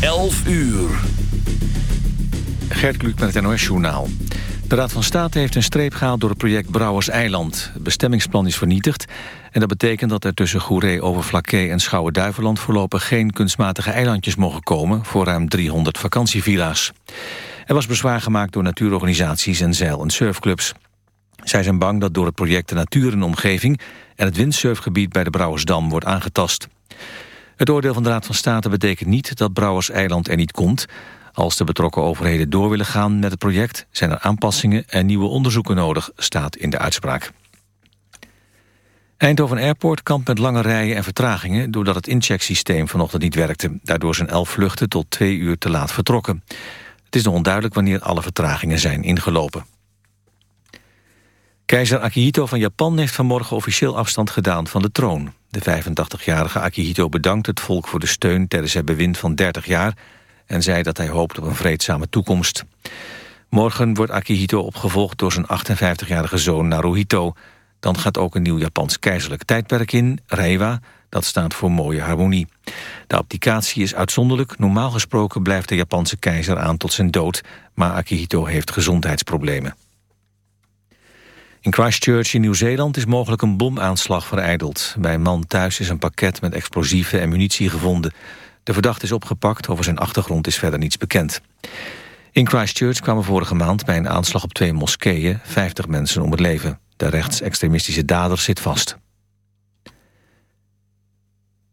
11 uur. Gert met het NOS-journaal. De Raad van State heeft een streep gehaald door het project Brouwers Eiland. Het bestemmingsplan is vernietigd en dat betekent dat er tussen Goeree, Overflakkee en Schouwen-Duiveland voorlopig geen kunstmatige eilandjes mogen komen voor ruim 300 vakantievilla's. Er was bezwaar gemaakt door natuurorganisaties en zeil- en surfclubs. Zij zijn bang dat door het project de natuur en omgeving en het windsurfgebied bij de Brouwersdam wordt aangetast. Het oordeel van de Raad van State betekent niet dat Brouwers Eiland er niet komt. Als de betrokken overheden door willen gaan met het project... zijn er aanpassingen en nieuwe onderzoeken nodig, staat in de uitspraak. Eindhoven Airport kampt met lange rijen en vertragingen... doordat het inchecksysteem vanochtend niet werkte. Daardoor zijn elf vluchten tot twee uur te laat vertrokken. Het is nog onduidelijk wanneer alle vertragingen zijn ingelopen. Keizer Akihito van Japan heeft vanmorgen officieel afstand gedaan van de troon. De 85-jarige Akihito bedankt het volk voor de steun tijdens het bewind van 30 jaar... en zei dat hij hoopt op een vreedzame toekomst. Morgen wordt Akihito opgevolgd door zijn 58-jarige zoon Naruhito. Dan gaat ook een nieuw Japans keizerlijk tijdperk in, Reiwa... dat staat voor mooie harmonie. De abdicatie is uitzonderlijk. Normaal gesproken blijft de Japanse keizer aan tot zijn dood... maar Akihito heeft gezondheidsproblemen. In Christchurch in Nieuw-Zeeland is mogelijk een bomaanslag vereideld. Bij een man thuis is een pakket met explosieven en munitie gevonden. De verdachte is opgepakt, over zijn achtergrond is verder niets bekend. In Christchurch kwamen vorige maand bij een aanslag op twee moskeeën 50 mensen om het leven. De rechtsextremistische dader zit vast.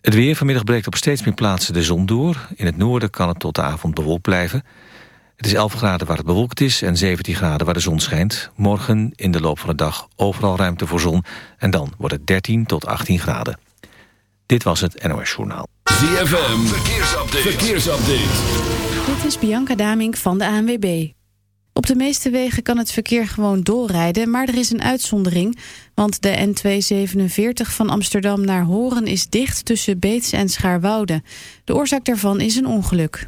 Het weer vanmiddag breekt op steeds meer plaatsen de zon door. In het noorden kan het tot de avond bewolkt blijven. Het is 11 graden waar het bewolkt is en 17 graden waar de zon schijnt. Morgen in de loop van de dag overal ruimte voor zon. En dan wordt het 13 tot 18 graden. Dit was het NOS Journaal. ZFM, verkeersupdate. verkeersupdate. Dit is Bianca Damink van de ANWB. Op de meeste wegen kan het verkeer gewoon doorrijden, maar er is een uitzondering. Want de N247 van Amsterdam naar Horen is dicht tussen Beets en Schaarwoude. De oorzaak daarvan is een ongeluk.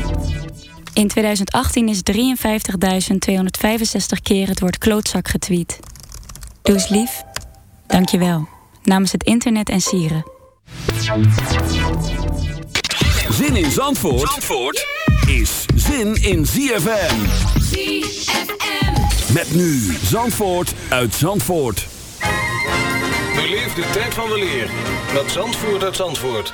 In 2018 is 53.265 keer het woord klootzak getweet. Doe eens lief. Dank je wel. Namens het internet en sieren. Zin in Zandvoort, Zandvoort is zin in ZFM. ZFM. Met nu Zandvoort uit Zandvoort. Beleef de tijd van weleer met Zandvoort uit Zandvoort.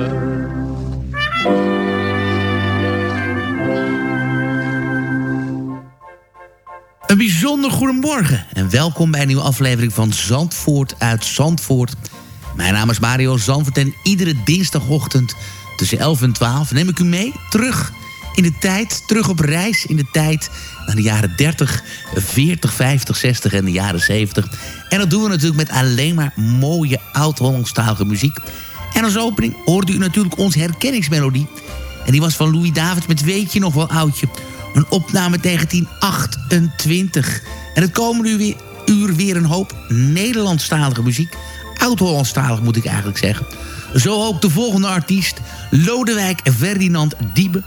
Een bijzonder goedemorgen en welkom bij een nieuwe aflevering van Zandvoort uit Zandvoort. Mijn naam is Mario Zandvoort en iedere dinsdagochtend tussen 11 en 12 neem ik u mee terug in de tijd, terug op reis in de tijd naar de jaren 30, 40, 50, 60 en de jaren 70. En dat doen we natuurlijk met alleen maar mooie oud-Hollandstalige muziek. En als opening hoorde u natuurlijk onze herkenningsmelodie. En die was van Louis Davids met Weet je nog wel oudje. Een opname 1928. En het komende uur weer, een hoop Nederlandstalige muziek. Oud-Hollandstalig moet ik eigenlijk zeggen. Zo ook de volgende artiest. Lodewijk Ferdinand Diebe.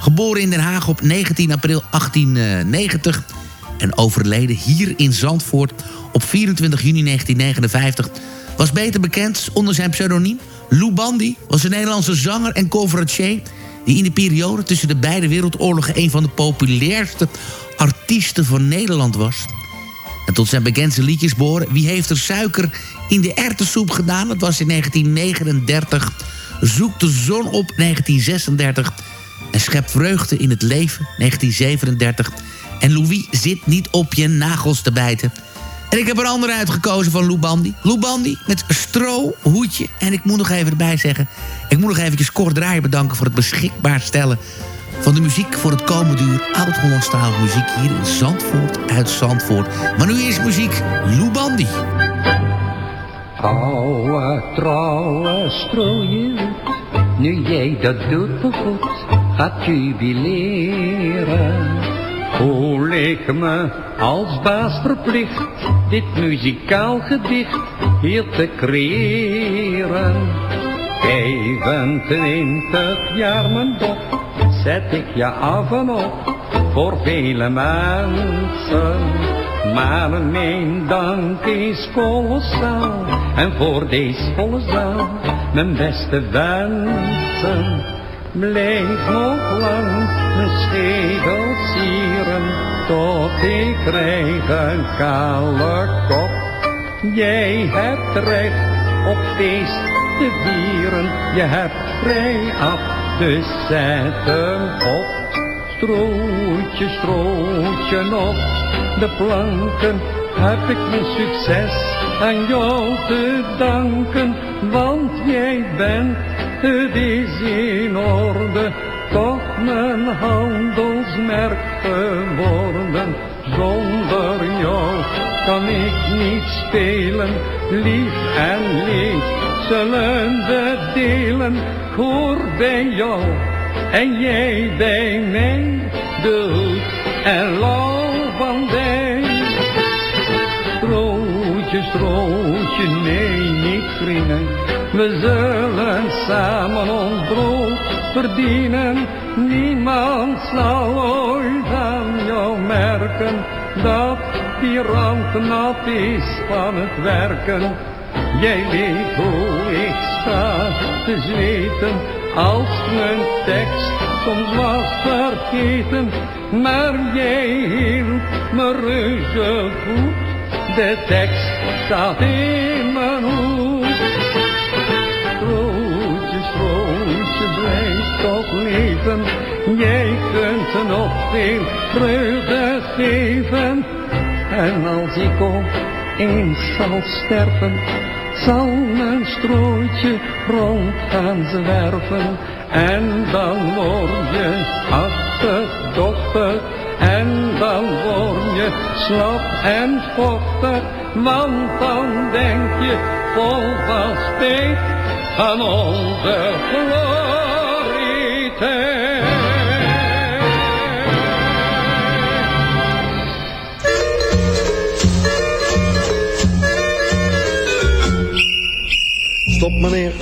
Geboren in Den Haag op 19 april 1890. en overleden hier in Zandvoort op 24 juni 1959... was beter bekend onder zijn pseudoniem Lou Bandy... was een Nederlandse zanger en conferencier... die in de periode tussen de beide wereldoorlogen... een van de populairste artiesten van Nederland was... En tot zijn bekendste liedjes behoren... Wie heeft er suiker in de erwtensoep gedaan? Dat was in 1939. Zoek de zon op 1936. En schep vreugde in het leven 1937. En Louis zit niet op je nagels te bijten. En ik heb een andere uitgekozen van. Lou Bandy met strohoedje. En ik moet nog even erbij zeggen... ik moet nog eventjes Cor Draaier bedanken... voor het beschikbaar stellen van de muziek voor het komende uur. Oud-Hollandstalige muziek hier in Zandvoort uit Zandvoort. Maar nu is muziek Lou Bandy. Trouwe, trouwe strooien, nu jij dat doet begoed, gaat jubileren. Voel ik me als baas verplicht, dit muzikaal gedicht hier te creëren. 25 jaar mijn dop, zet ik je af en op, voor vele mensen. Maar mijn dank is kolossaal, en voor deze volle zaal, mijn beste wensen. Blijf nog lang mijn schedel sieren, tot ik krijg een kale kop. Jij hebt recht op feest te je hebt vrij af, dus zet hem op. Strootje, strootje nog, de planken, heb ik mijn succes aan jou te danken, want jij bent, het is in orde, toch mijn handelsmerk geworden. Zonder jou kan ik niet spelen, lief en leed zullen we delen. Ik hoor bij jou en jij bij mij, de hoed en lauw van dij. Strootje, strootje, nee, niet vrienden. We zullen samen ons brood verdienen. Niemand zal ooit aan jou merken dat die rand nat is van het werken. Jij weet hoe ik sta te zweten als mijn tekst soms was vergeten. Maar jij hield me reuze goed, de tekst staat in mijn hoed. Strootje, strootje, blijf toch leven, jij kunt nog veel vreugde geven. En als ik ook eens zal sterven, zal mijn strootje rond gaan zwerven. En dan word je achterdochtig, en dan word je slap en vochtig, want dan denk je vol van aan onze glorietijd. Stop meneer,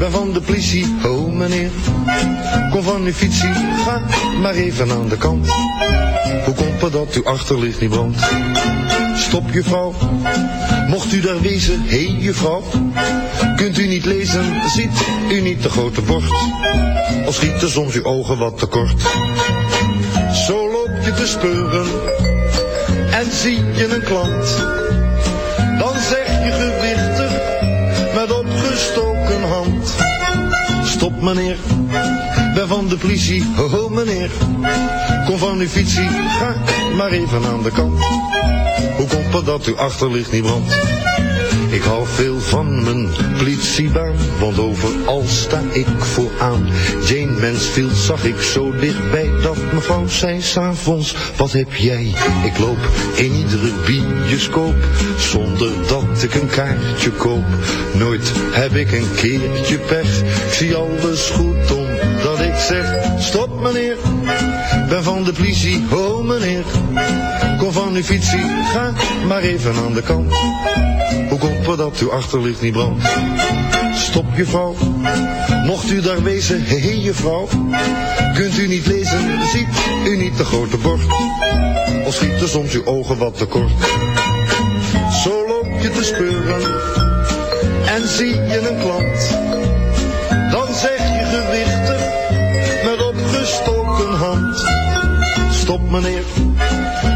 ben van de politie, oh meneer. Kom van uw fietsie, ga maar even aan de kant. Hoe komt het dat uw achterlicht niet brandt? Stop juffrouw, mocht u daar wezen, hé hey, juffrouw. Kunt u niet lezen, ziet u niet de grote bord? Of schieten soms uw ogen wat te kort? Zo loop je te speuren en zie je een klant. Meneer, ben van de politie, ho ho meneer. Kom van uw fietsie, ga maar even aan de kant. Hoe komt het dat uw achterlicht niet brandt? Ik hou veel van mijn politiebaan, want overal sta ik vooraan. Jane Mansfield zag ik zo dichtbij dat mevrouw zei s'avonds, wat heb jij? Ik loop in iedere bioscoop, zonder dat ik een kaartje koop. Nooit heb ik een keertje pech, ik zie alles goed omdat ik zeg, stop meneer, ben van de politie, oh meneer. Kom van uw fietsie, ga maar even aan de kant. Het dat uw achterlicht niet brandt? Stop je vrouw, Mocht u daar wezen, hé hey, juffrouw, kunt u niet lezen, ziet u niet de grote bord? Of schieten soms uw ogen wat te kort? Zo loop je te speuren en zie je een klant. Dan zeg je gewichtig met opgestoken hand. Stop meneer,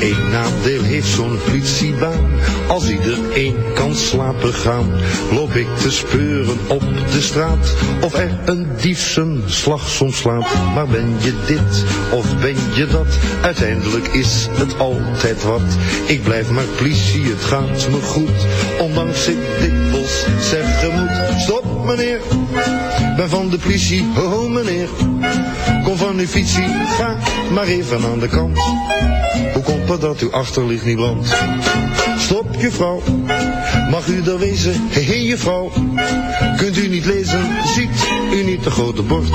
Eén nadeel heeft zo'n politiebaan. Als iedereen kan slapen gaan, loop ik te speuren op de straat. Of er een dief zijn slag soms slaat. Maar ben je dit of ben je dat? Uiteindelijk is het altijd wat. Ik blijf maar politie, het gaat me goed. Ondanks ik dikwijls zeggen moet. Stop meneer, ben van de politie, oh meneer. Kom van uw fietsie, ga maar even aan de kant. Hoe komt het dat uw achterlicht niet brandt? Stop juffrouw, mag u daar wezen? Hé hey, juffrouw, kunt u niet lezen? Ziet u niet de grote bord?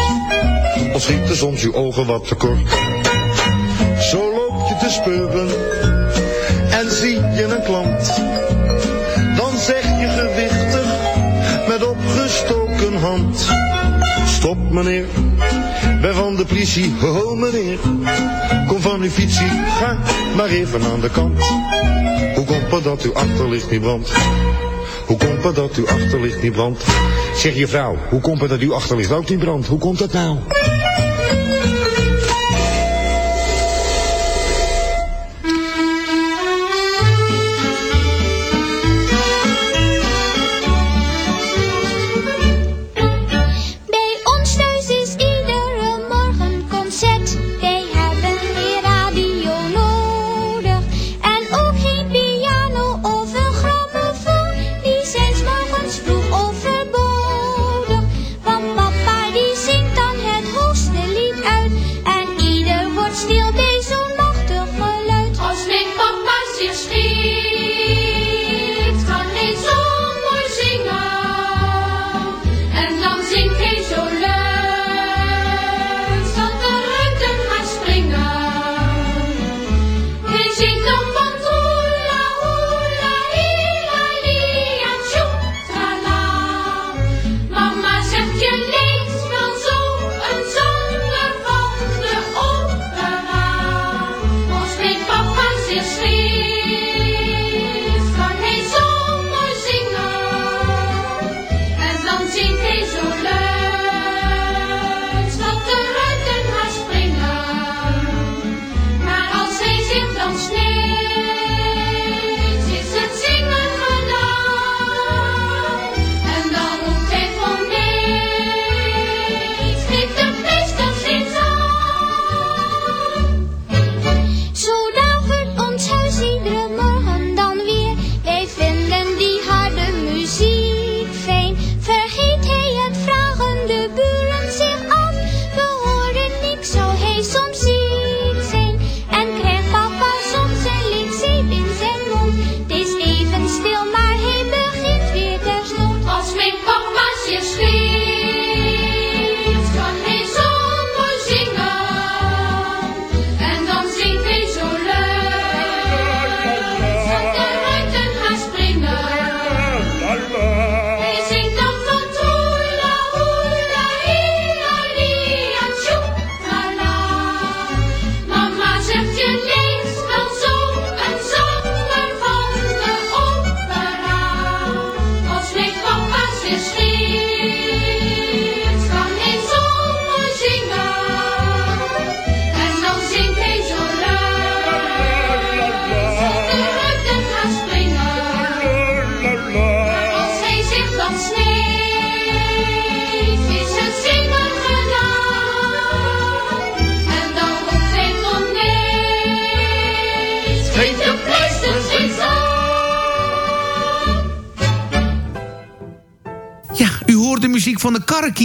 Of schieten soms uw ogen wat te kort? Zo loop je te speuren en zie je een klant. Dan zeg je gewichtig met opgestoken hand. Stop meneer, ben van de politie, oh meneer. Kom van uw fietsie, ga maar even aan de kant. Hoe komt het dat uw achterlicht niet brandt? Hoe komt het dat uw achterlicht niet brandt? Zeg je vrouw, hoe komt het dat uw achterlicht ook niet brandt? Hoe komt dat nou?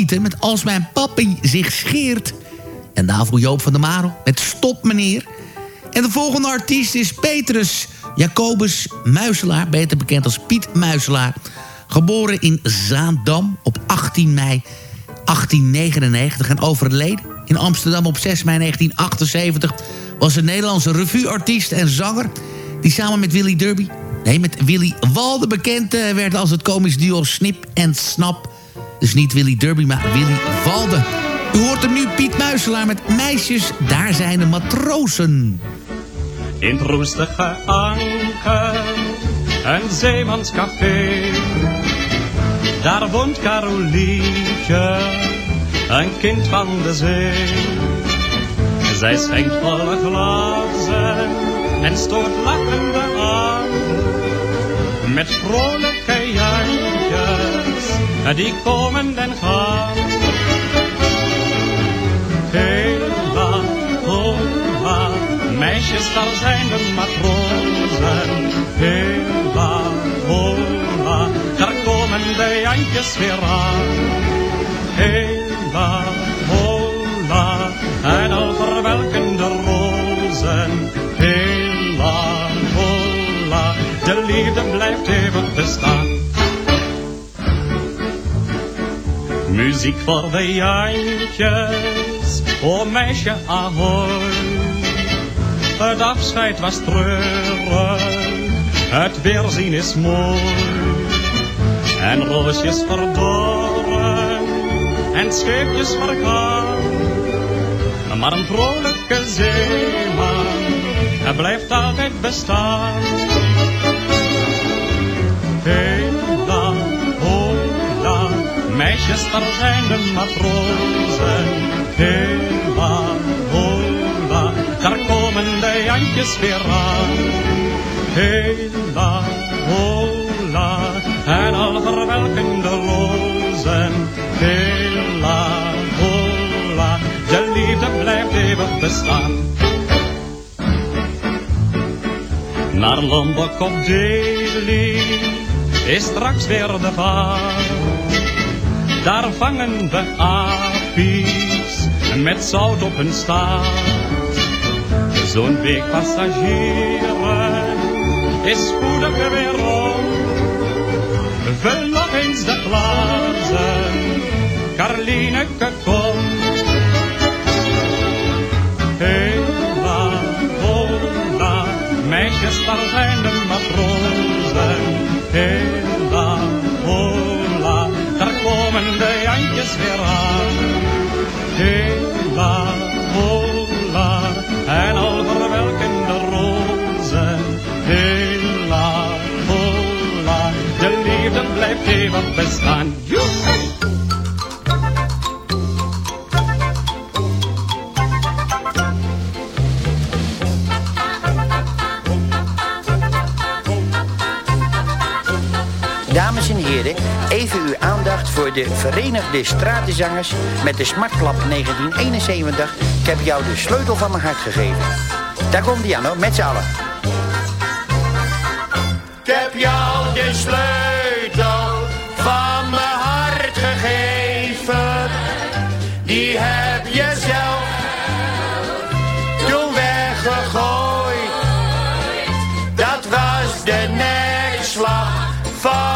Met Als mijn papi zich scheert. En daarvoor Joop van der Marel met Stop meneer. En de volgende artiest is Petrus Jacobus Muiselaar, beter bekend als Piet Muiselaar. Geboren in Zaandam op 18 mei 1899 en overleden in Amsterdam op 6 mei 1978... was een Nederlandse revueartiest en zanger... die samen met Willy Derby, nee, met Willy Walde bekend eh, werd als het komisch duo Snip en Snap. Dus niet Willy Derby, maar Willy Walde. U hoort hem nu Piet Muiselaar met Meisjes, daar zijn de matrozen. In het roestige anker, een zeemanscafé. Daar woont Carolietje, een kind van de zee. Zij schenkt volle glazen en stoort lachende aan. Met vrolijke die komen en gaan. Hela, hola, meisjes, daar zijn de matrozen. Hela, hola, daar komen de jantjes weer aan. Hela, hola, en al verwelken de rozen. Hela, hola, de liefde blijft eeuwig bestaan. Muziek voor de jantjes, o meisje ahoy. Het afscheid was treurig, het weerzien is mooi. En roosjes verdorren, en scheepjes vergaan. Maar een vrolijke zeeman, hij blijft altijd bestaan. Meisjes, daar zijn de matrozen. Hela, hola, daar komen de jantjes weer aan. Hela, hola, en al verwelken de lozen. Hela, hola, de liefde blijft eeuwig bestaan. Naar Lombok op Delhi is straks weer de vaart. Daar vangen we apies met zout op hun staart. Zo'n week passagieren is spoedig weer rond. Vul nog eens de glazen, Karlineke komt. Hela, hola, meisjes, daar zijn de Hela, de Verenigde Stratenzangers met de Smartklap 1971. Ik heb jou de sleutel van mijn hart gegeven. Daar komt hoor, met z'n allen. Ik heb jou de sleutel van mijn hart gegeven. Die heb je zelf toen weggegooid. Dat was de nekslag van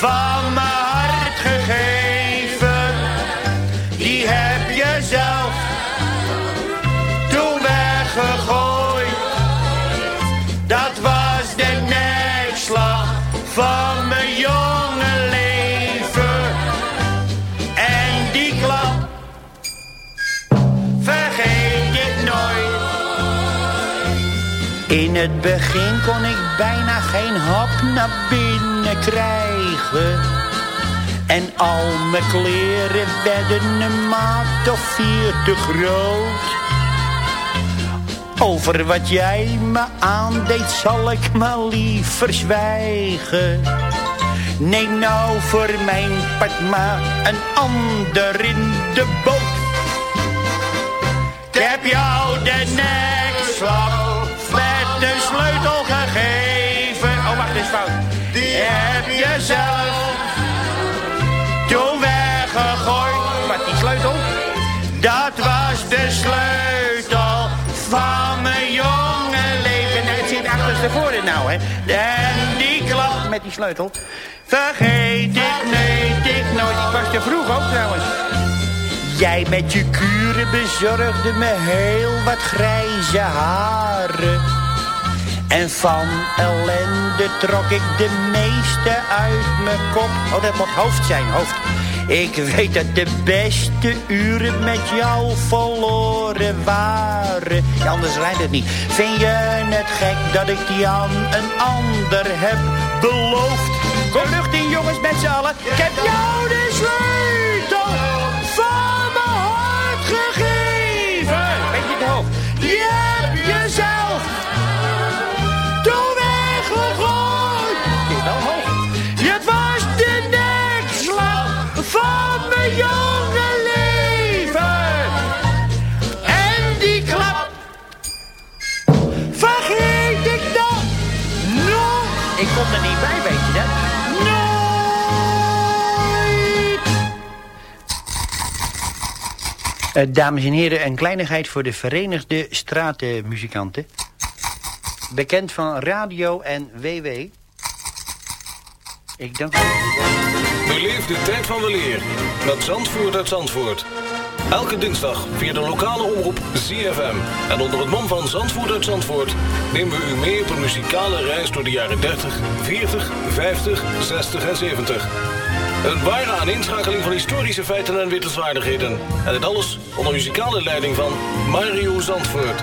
van mijn hart gegeven. Die heb je zelf toen weggegooid. Dat was de nekslag van mijn jonge leven. En die klap vergeet ik nooit. In het begin kon ik bijna geen hap naar binnen krijgen. En al mijn kleren werden een maat of vier te groot. Over wat jij me aandeed zal ik maar liever zwijgen. Neem nou voor mijn part maar een ander in de boot. Ik heb jou de nekslag met heb je zelf toen weggegooid. Wat, die sleutel? Dat was de sleutel van mijn jonge leven. Het zit achterstevoren nou, hè. En die klap met die sleutel. Vergeet ik, nee, ik nooit. Ik was te vroeg ook trouwens. Jij met je kuren bezorgde me heel wat grijze haren. En van ellende trok ik de meeste uit mijn kop. Oh, dat moet hoofd zijn, hoofd. Ik weet dat de beste uren met jou verloren waren. Ja, anders rijdt het niet. Vind je het gek dat ik die aan een ander heb beloofd? Kom lucht in, jongens, met z'n allen. Ik heb jou de sleutel dames en heren, een kleinigheid voor de Verenigde Stratenmuzikanten. Bekend van radio en WW. Ik dank u. Beleef de tijd van de leer met Zandvoort uit Zandvoort. Elke dinsdag via de lokale omroep ZFM. En onder het mom van Zandvoort uit Zandvoort... nemen we u mee op een muzikale reis door de jaren 30, 40, 50, 60 en 70. Een ware aaninschakeling van historische feiten en wittelswaardigheden. En dit alles onder muzikale leiding van Mario Zandvoort.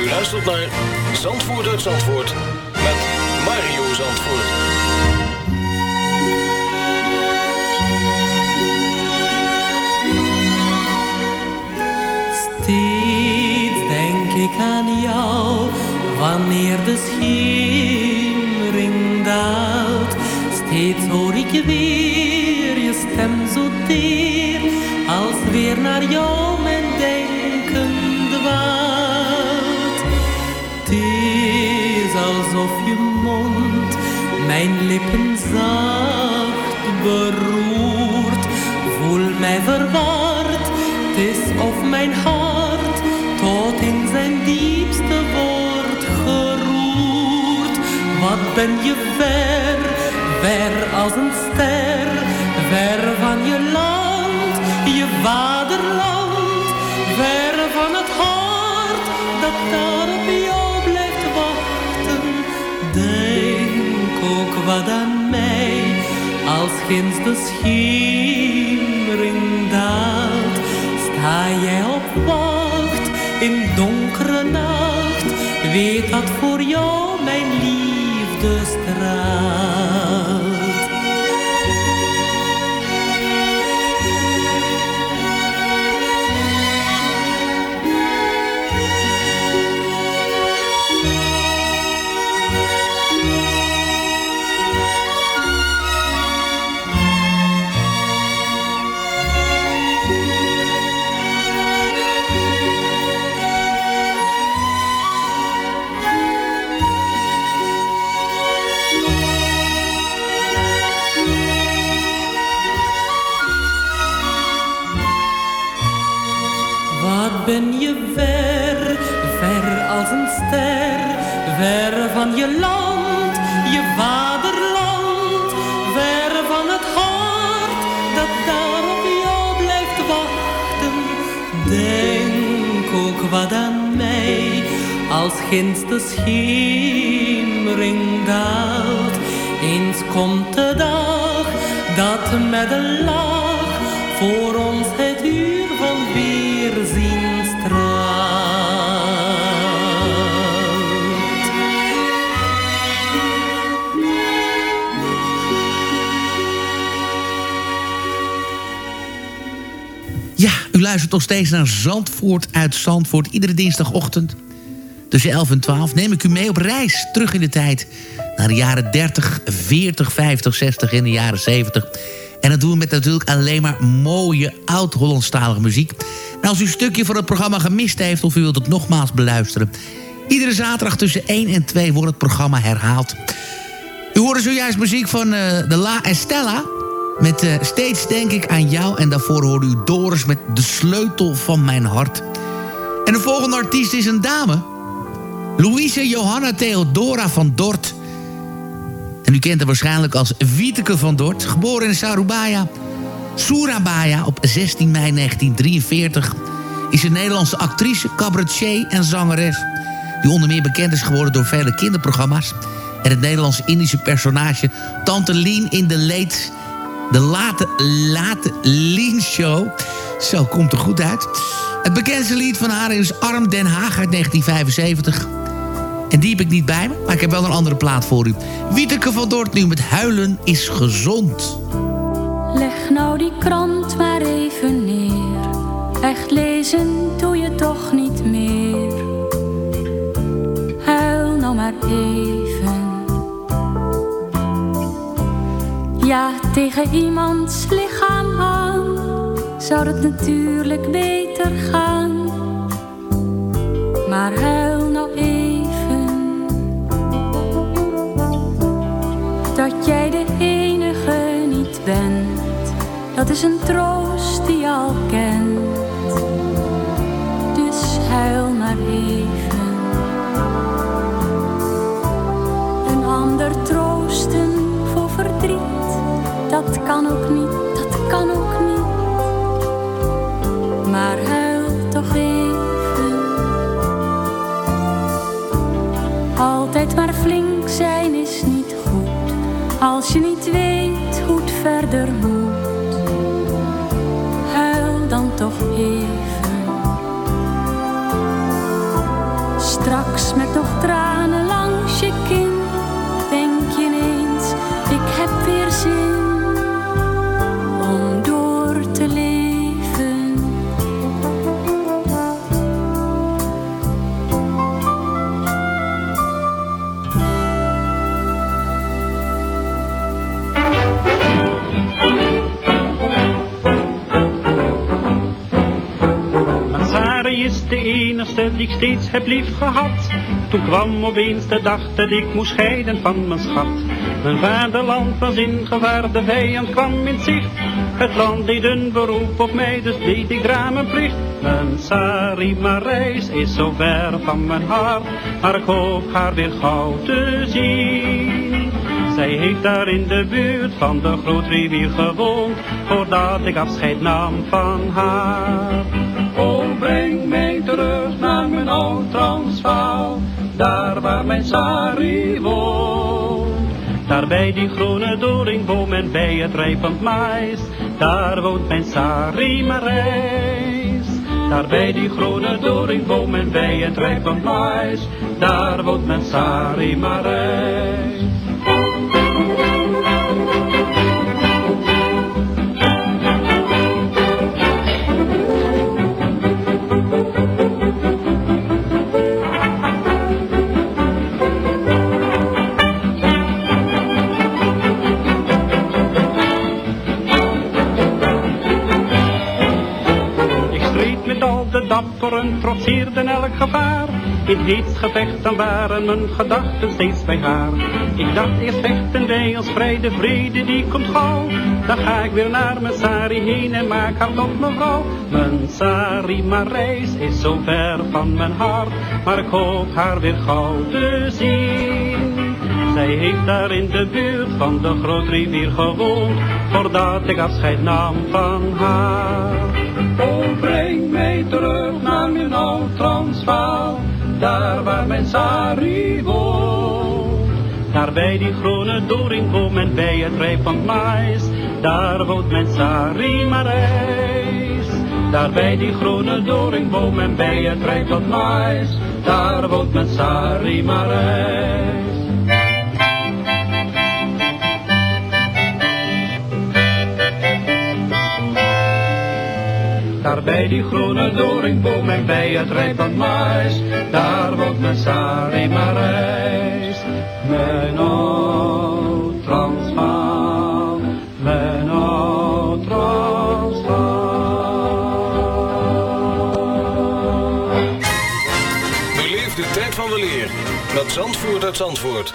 U luistert naar Zandvoort uit Zandvoort met Mario Zandvoort. Steeds denk ik aan jou, wanneer de schemering daalt. Steeds hoor ik weer je stem zo teer, als weer naar jou mijn denken mijn lippen zacht beroert. Voel mij verward, het is of mijn hart tot in zijn diepste wordt geroerd. Wat ben je ver, ver als een ster, wat aan als ginds de schemering daalt, sta jij op wacht in donkere nacht, weet dat voor jou mijn liefde straalt. Ver van je land, je vaderland, ver van het hart dat daar op jou blijft wachten. Denk ook wat aan mij, Als ginds de schemering daalt, eens komt de dag dat met een lach voor ons luistert nog steeds naar Zandvoort uit Zandvoort. Iedere dinsdagochtend tussen 11 en 12 neem ik u mee op reis terug in de tijd. Naar de jaren 30, 40, 50, 60 en de jaren 70. En dat doen we met natuurlijk alleen maar mooie oud-Hollandstalige muziek. En als u een stukje van het programma gemist heeft of u wilt het nogmaals beluisteren... iedere zaterdag tussen 1 en 2 wordt het programma herhaald. U hoorde zojuist muziek van eh, de La Estella... Met eh, Steeds denk ik aan jou. En daarvoor hoorde u Doris met De Sleutel van mijn hart. En de volgende artiest is een dame. Louise Johanna Theodora van Dort. En u kent haar waarschijnlijk als Wieteke van Dort. Geboren in Sarubaya, Surabaya op 16 mei 1943. Is een Nederlandse actrice, cabaretier en zangeres. Die onder meer bekend is geworden door vele kinderprogramma's. En het Nederlandse Indische personage Tante Lien in de Leed de late, late Lean Show. Zo komt er goed uit. Het bekendste lied van haar is Arm Den Haag uit 1975. En die heb ik niet bij me, maar ik heb wel een andere plaat voor u. Wieteke van Dort nu met Huilen is gezond. Leg nou die krant maar even neer. Echt lezen doe je toch niet meer. Huil nou maar even. Ja, tegen iemands lichaam aan zou het natuurlijk beter gaan. Maar huil nou even dat jij de enige niet bent. Dat is een troost die je al kent. Dus huil maar even. Dat kan ook niet, dat kan ook niet. Maar huil toch even. Altijd maar flink zijn is niet goed, als je niet weet hoe het verder moet. Is de enige die ik steeds heb lief gehad. Toen kwam opeens de dag dat ik moest scheiden van mijn schat. Mijn vaderland was in gevaar, de vijand kwam in zicht. Het land deed een beroep op mij, dus deed ik raam mijn plicht. Mijn Sari Marijs is zo ver van mijn hart, maar ik hoop haar weer gauw te zien. Zij heeft daar in de buurt van de grootrivier gewoond, voordat ik afscheid nam van haar. Mij terug naar mijn oud Transvaal, daar waar mijn Sari woont. Daar bij die groene doringboom en bij het rijpend mais, daar woont mijn Sari Marijs. Daar bij die groene doringboom en bij het rijpend mais, daar woont mijn Sari Marijs. Met al de dapperen, trotseerden elk gevaar. In heet gevecht dan waren mijn gedachten steeds bij haar. Ik dacht eerst vechten wij als vrij de vrede die komt gauw. Dan ga ik weer naar mijn Sari heen en maak haar tot mevrouw. Mijn Sari Marijs is zo ver van mijn hart, maar ik hoop haar weer gauw te zien. Zij heeft daar in de buurt van de grootrivier gewoond, voordat ik afscheid nam van haar. Terug naar mijn oud Transvaal, daar waar mijn Sari woont. Daar bij die groene doringboom en bij het rijp van mais, daar woont mijn Sari Marijs. Daar bij die groene doringboom en bij het rijp van mais, daar woont mijn Sari Marijs. Daar bij die groene doringboom en bij het rijp van mais, daar woont mijn Sari Marijs. Mijn oud Transvaal, mijn oud Transvaal. Beleef de tijd van de leer met Zandvoort uit Zandvoort.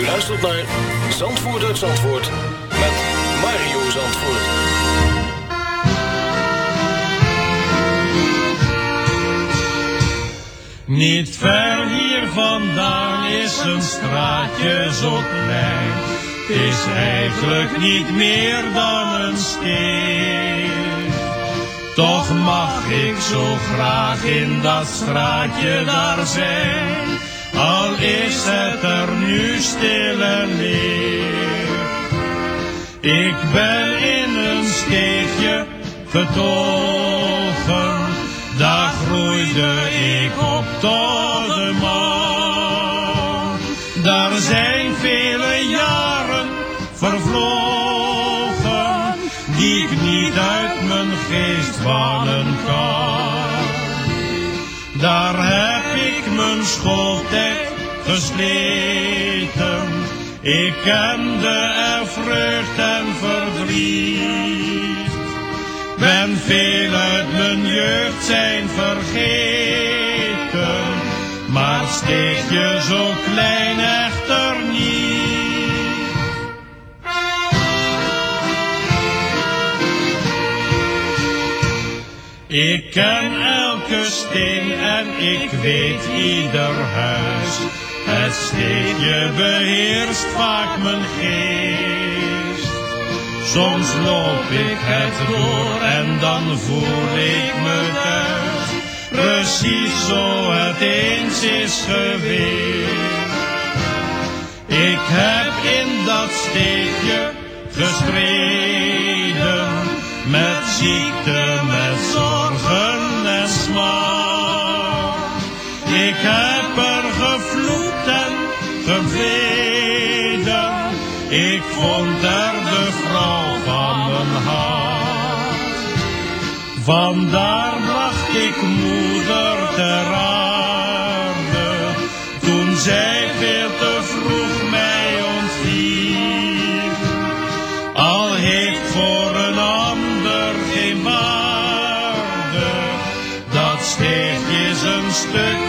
U luistert naar Zandvoort uit Zandvoort met Mario Zandvoort. Niet ver hier vandaan is een straatje zo klein. Het is eigenlijk niet meer dan een steen. Toch mag ik zo graag in dat straatje daar zijn. Al is het er nu stil en leeg. Ik ben in een steegje getogen. Daar groeide ik op tot de man. Daar zijn vele jaren vervlogen, die ik niet uit mijn geest bannen kan. Daar schooltijd gesleten. Ik kende er vreugd en verdriet. Ben veel uit mijn jeugd zijn vergeten, maar steeg je zo klein echter niet. Ik ken en ik weet ieder huis. Het steegje beheerst vaak mijn geest. Soms loop ik het door en dan voel ik me thuis. Precies zo het eens is geweest. Ik heb in dat steegje gestreden. Met ziekte, met zorgen en smaak. Ik vond er de vrouw van mijn hart. Vandaar bracht ik moeder ter aarde. Toen zij veel te vroeg mij ontviel. Al heeft voor een ander geen waarde. Dat steegje is een stuk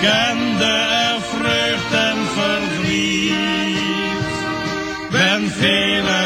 kende vreugd en verdriet. Ben veel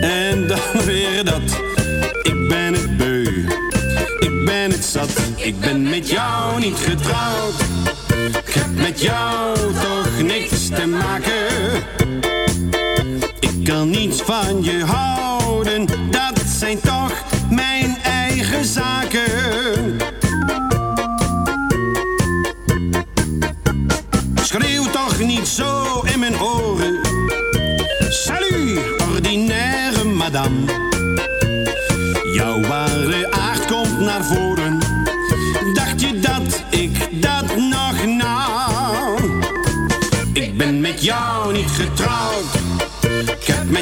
en dan weer dat. Ik ben het beu, ik ben het zat. Ik ben met jou niet getrouwd. Ik heb met jou toch niks te maken. Ik kan niets van je houden, dat zijn toch mijn eigen zaken.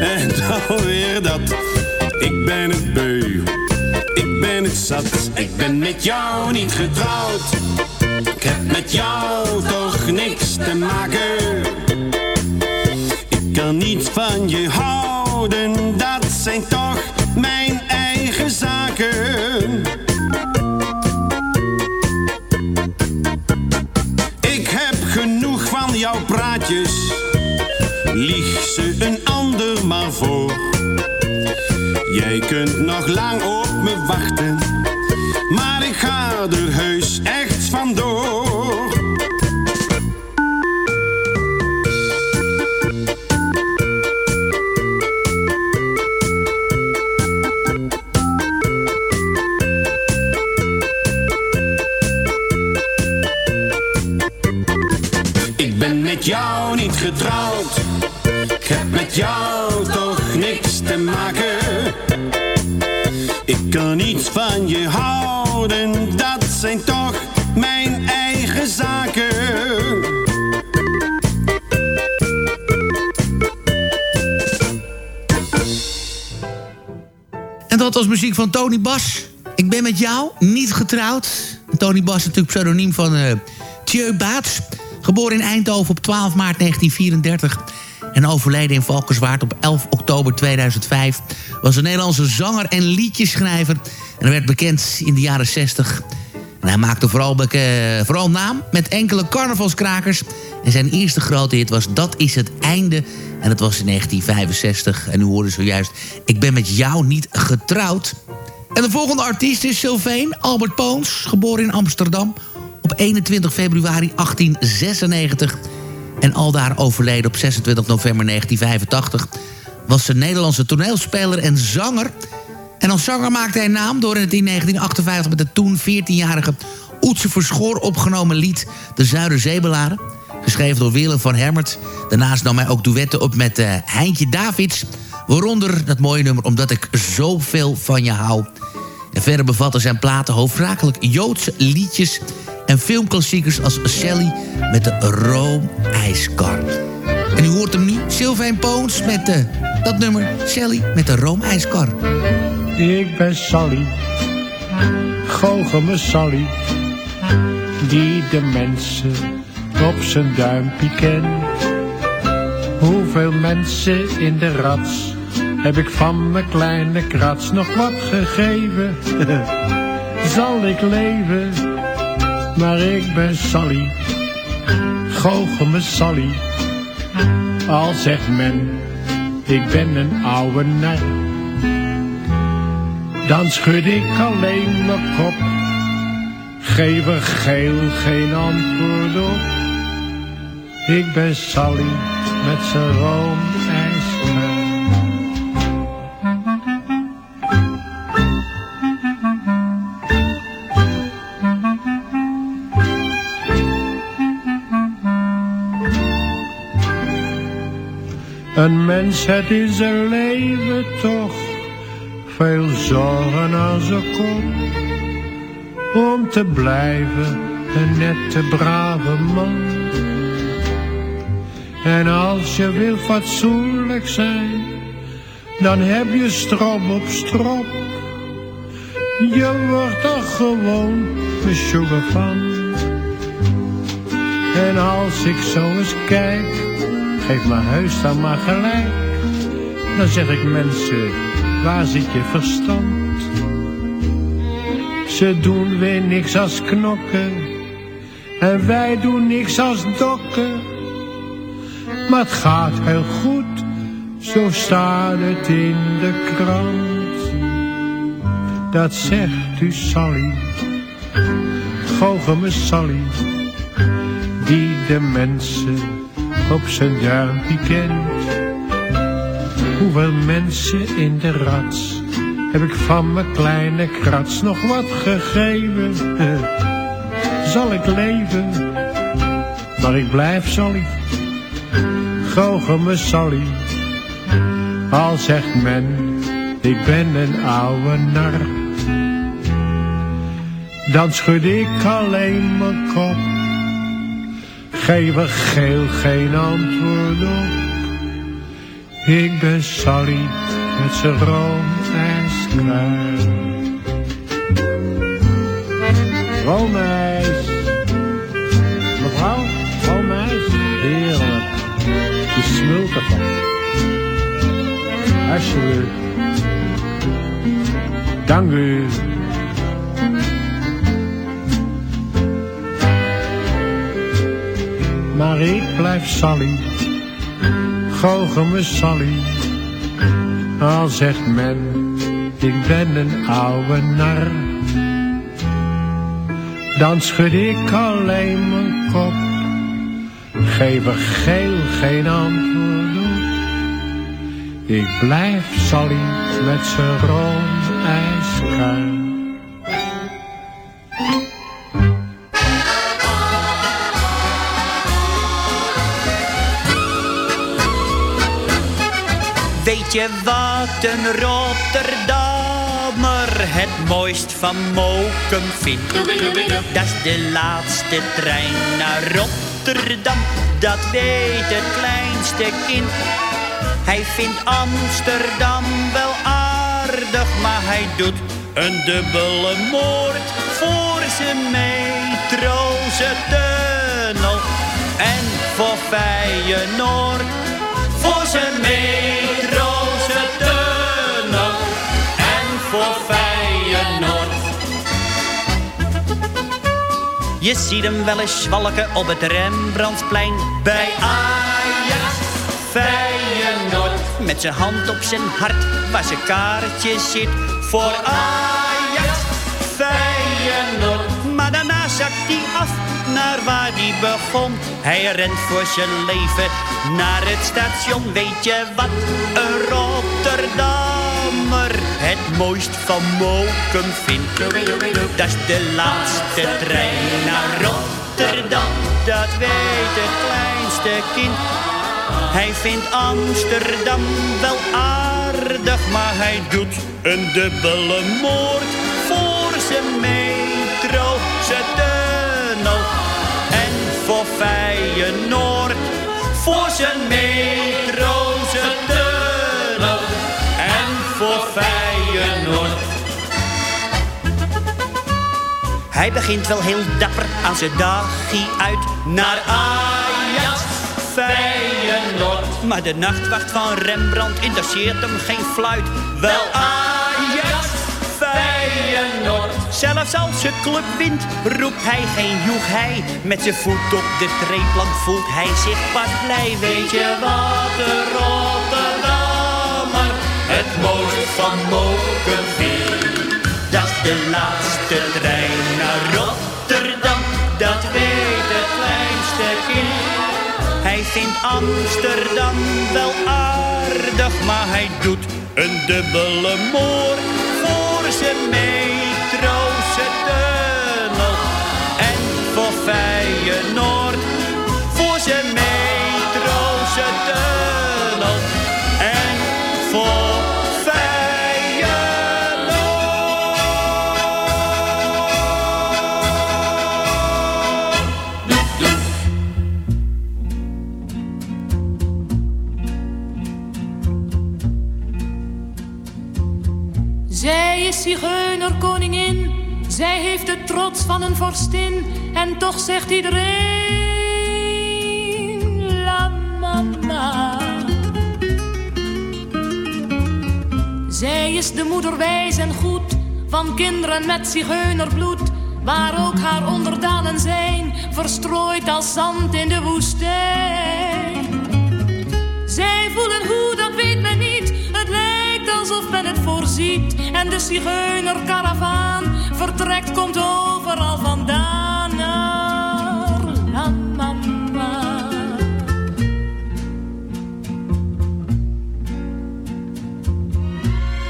en dan weer dat. Ik ben het beu, ik ben het zat. Ik ben met jou niet getrouwd. Ik heb met jou toch niks te maken. Ik kan niet van je houden, dat zijn toch mijn Jij kunt nog lang op me wachten, maar ik ga er heus echt vandoor. Ik ben met jou niet getrouwd. Ik heb met jou van Tony Bas. Ik ben met jou, niet getrouwd. Tony Bas is natuurlijk pseudoniem van eh Thieu Baats. Geboren in Eindhoven op 12 maart 1934 en overleden in Valkenswaard op 11 oktober 2005... was een Nederlandse zanger en liedjeschrijver. En werd bekend in de jaren 60. En hij maakte vooral, beke- vooral naam met enkele carnavalskrakers. En zijn eerste grote hit was Dat is het einde. En dat was in 1965. En u hoorde zojuist, ik ben met jou niet getrouwd. En de volgende artiest is Sylveen Albert Poons, geboren in Amsterdam op 21 februari 1896 en aldaar overleden op 26 november 1985... was een Nederlandse toneelspeler en zanger. En als zanger maakte hij naam door in 1958... met het toen 14-jarige Oetse Verschoor opgenomen lied... De Zuiderzeebelaren, geschreven door Willem van Hermert. Daarnaast nam hij ook duetten op met eh, Heintje Davids... waaronder dat mooie nummer Omdat ik zoveel van je hou... En verder bevatten zijn platen hoofdzakelijk Joodse liedjes en filmklassiekers als Sally met de roomijskar. En u hoort hem nu, Sylvain Poons met de, dat nummer Sally met de roomijskar. Ik ben Sally, goochel Sally, die de mensen op zijn duimpje kent. Hoeveel mensen in de rats heb ik van mijn kleine krats nog wat gegeven? Zal ik leven, maar ik ben Sally, goochel me Sally. Al zegt men, ik ben een oude nar. Dan schud ik alleen mijn kop, geef er geel geen antwoord op. Ik ben Sally met zijn roomijs Een mens het in zijn leven toch veel zorgen aan zijn kop. Om te blijven een nette brave man. En als je wil fatsoenlijk zijn, dan heb je strop op strop. Je wordt er gewoon sugar van. En als ik zo eens kijk, geef me heus dan maar gelijk. Dan zeg ik mensen, waar zit je verstand? Ze doen weer niks als knokken. En wij doen niks als dokken. Maar het gaat heel goed, zo staat het in de krant. Dat zegt u Sally, goochel me Sally, die de mensen op zijn duimpje kent. Hoeveel mensen in de rats heb ik van mijn kleine krats nog wat gegeven? Zal ik leven, maar ik blijf Sally, goochel me Sally. Al zegt men, ik ben een oude nar. Dan schud ik alleen mijn kop. Geef er geel geen antwoord op. Ik ben Sally met zijn room en skruin. Romeis. Mevrouw, romeis. Heerlijk. Je smult ervan. Alsjeblieft. Dank u. Maar ik blijf Sally, goochel me Sally. Al zegt men, ik ben een oude nar. Dan schud ik alleen mijn kop, geef er geel geen antwoord op. Ik blijf Sally met zijn room ijskruin. Wat een Rotterdammer het mooist van Mokum vindt? Dat is de laatste trein naar Rotterdam, dat weet het kleinste kind. Hij vindt Amsterdam wel aardig, maar hij doet een dubbele moord voor zijn metroze tunnel. En voor Feyenoord, voor zijn metroze voor Feyenoord. Je ziet hem wel eens zwalken op het Rembrandtsplein bij Ajax. Feyenoord met zijn hand op zijn hart waar zijn kaartje zit voor Ajax. Feyenoord, maar daarna zakt hij af naar waar hij begon. Hij rent voor zijn leven naar het station. Weet je wat een Rotterdammer het mooist van Mokum vindt? Dat is de laatste trein naar Rotterdam. Dat weet het kleinste kind. Hij vindt Amsterdam wel aardig, maar hij doet een dubbele moord voor zijn metro, Hij begint wel heel dapper aan zijn dagje uit naar Ajax. Feyenoord. Maar de nachtwacht van Rembrandt interesseert hem geen fluit. Wel Ajax, Feyenoord. Zelfs als zijn club wint, roept hij geen joeg hij. Met zijn voet op de treeplank voelt hij zich pas blij. Weet je wat de Rotterdammer het mooist van Moken vindt? De laatste trein naar Rotterdam. Dat weet het kleinste kind. Hij vindt Amsterdam wel aardig, maar hij doet een dubbele moord voor zijn metroze trots van een vorstin. En toch zegt iedereen, la mama. Zij is de moeder wijs en goed, van kinderen met zigeunerbloed. Waar ook haar onderdanen zijn, verstrooid als zand in de woestijn. Zij voelen hoe, dat weet men niet. Het lijkt alsof men het voorziet. En de zigeunerkaravaan vertrekt, komt overal vandaan naar La.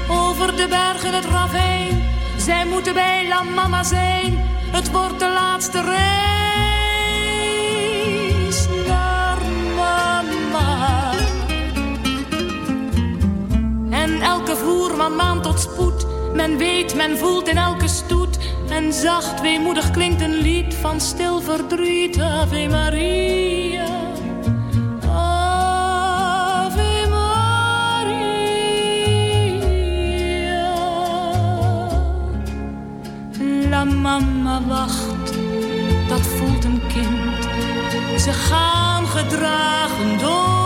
Over de bergen het ravijn, zij moeten bij La Mama zijn. Het wordt de laatste reis naar Mama. En elke voerman maand tot spoed. Men weet, men voelt in elke stoet. En zacht, weemoedig klinkt een lied van stil verdriet. Ave Maria. Ave Maria. La mama wacht, dat voelt een kind. Ze gaan gedragen door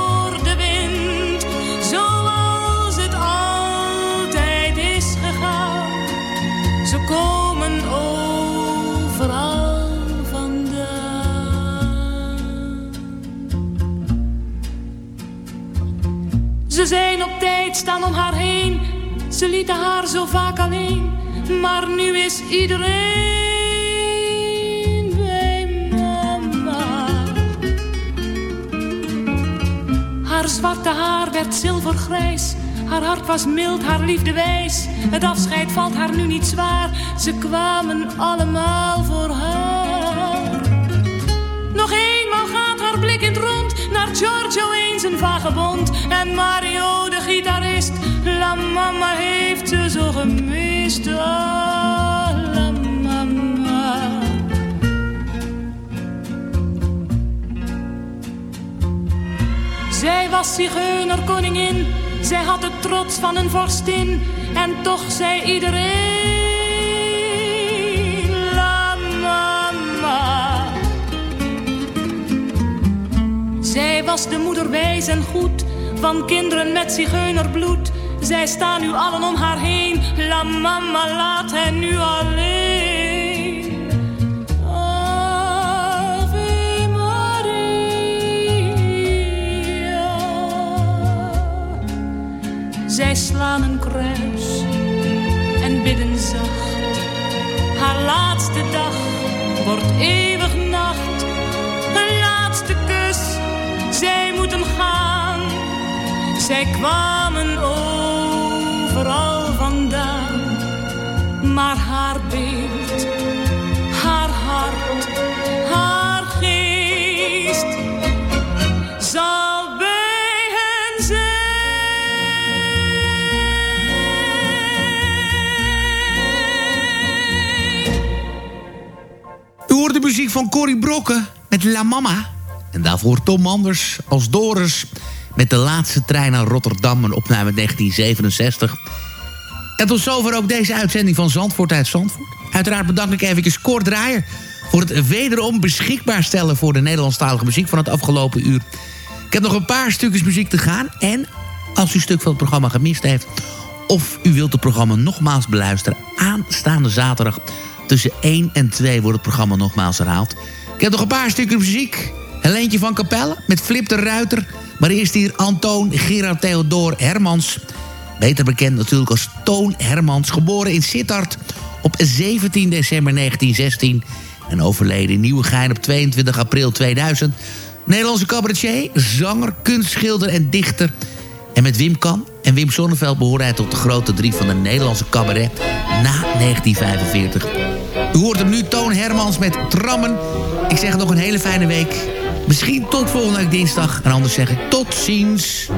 Ze zijn op tijd, staan om haar heen. Ze lieten haar zo vaak alleen, maar nu is iedereen bij mama. Haar zwarte haar werd zilvergrijs. Haar hart was mild, haar liefde wijs. Het afscheid valt haar nu niet zwaar. Ze kwamen allemaal voor haar. Naar Giorgio eens een vagebond. En Mario de gitarist. La mama heeft ze zo gemist. Ah, la mama. Zij was zigeunerkoningin, zij had de trots van een vorstin. En toch zei iedereen, Zij was de moeder wijs en goed, van kinderen met zigeunerbloed. Zij staan nu allen om haar heen, la mama laat hen nu alleen. Ave Maria. Zij slaan een kruis en bidden zacht. Haar laatste dag wordt eeuwig Zij kwamen overal vandaan. Maar haar beeld, haar hart, haar geest zal bij hen U hoort de muziek van Corrie Brokken met La Mama. En daarvoor Tom Manders als Doris met de laatste trein naar Rotterdam. Een opname uit 1967. En tot zover ook deze uitzending van Zandvoort uit Zandvoort. Uiteraard bedank ik even Kort Draaier... voor het wederom beschikbaar stellen voor de Nederlandstalige muziek van het afgelopen uur. Ik heb nog een paar stukjes muziek te gaan. En als u een stuk van het programma gemist heeft... of u wilt het programma nogmaals beluisteren... aanstaande zaterdag tussen 1 en 2 wordt het programma nogmaals herhaald. Ik heb nog een paar stukjes muziek. Helentje van Capelle met Flip de Ruiter... Maar eerst hier Antoon Gerard Theodor Hermans. Beter bekend natuurlijk als Toon Hermans. Geboren in Sittard op 17 december 1916. En overleden in Nieuwegein op 22 april 2000. Nederlandse cabaretier, zanger, kunstschilder en dichter. En met Wim Kan en Wim Sonneveld behoorde hij tot de grote drie van de Nederlandse cabaret na 1945. U hoort hem nu, Toon Hermans met Trammen. Ik zeg nog een hele fijne week. Misschien tot volgende week dinsdag. En anders zeg ik tot ziens.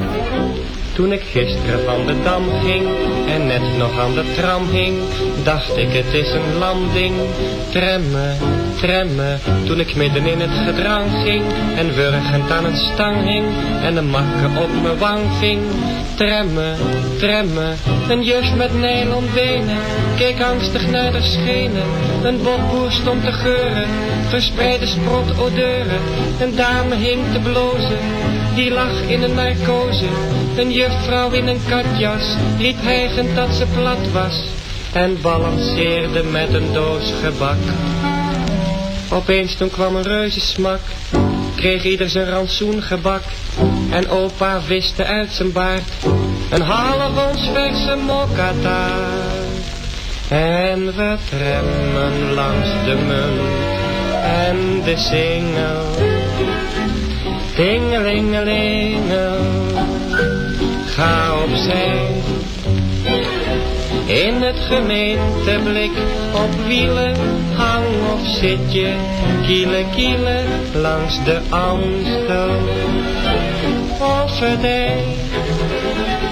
Toen ik gisteren van de dam ging en net nog aan de tram hing, dacht ik het is een landing. Tremmen, tremmen, toen ik midden in het gedrang ging en wurgend aan een stang hing en de makke op mijn wang ving. Tremmen, tremmen, een juf met nylon benen, keek angstig naar de schenen. Een bokboer stond te geuren, verspreide sprot odeuren. Een dame hing te blozen, die lag in een narcose. Een juffrouw in een katjas, riep hijgend dat ze plat was. En balanceerde met een doos gebak. Opeens toen kwam een reuzensmak, kreeg ieder zijn rantsoen gebak. En opa viste uit zijn baard een half ons verse mokkata. En we tremmen langs de munt en de singel. Tingelingelingel, ga opzij. In het gemeenteblik op wielen, hang of zit je, kielen kielen langs de Amstel. Of het.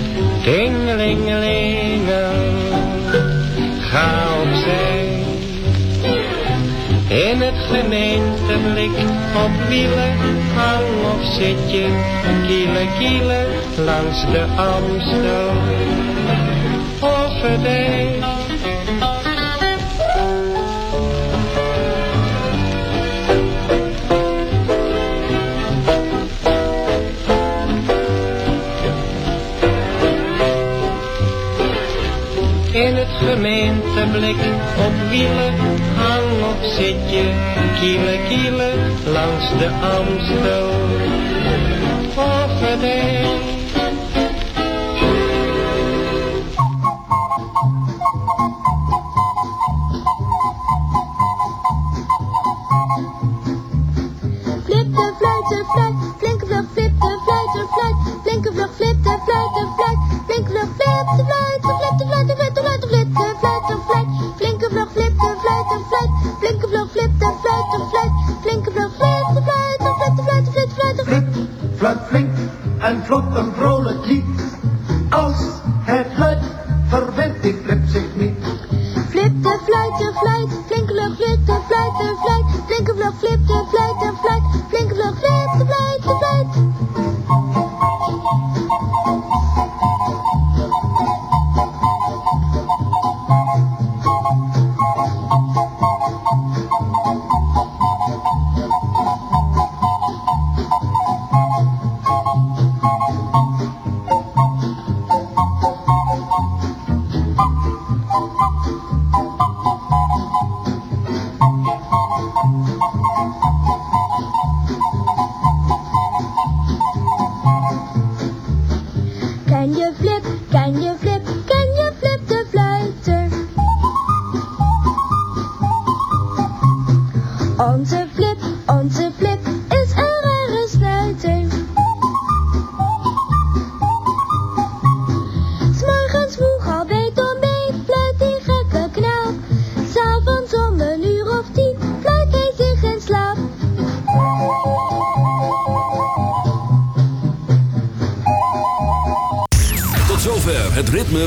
Dingelingelingel, ga opzij. In het gemeenteblik op wielen, hang of zit je, kielen kielen langs de Amstel. Of het gemeenteblik op wielen, hang of zit je, kielen kielen langs de Amstel. Ei. Flip de fluit,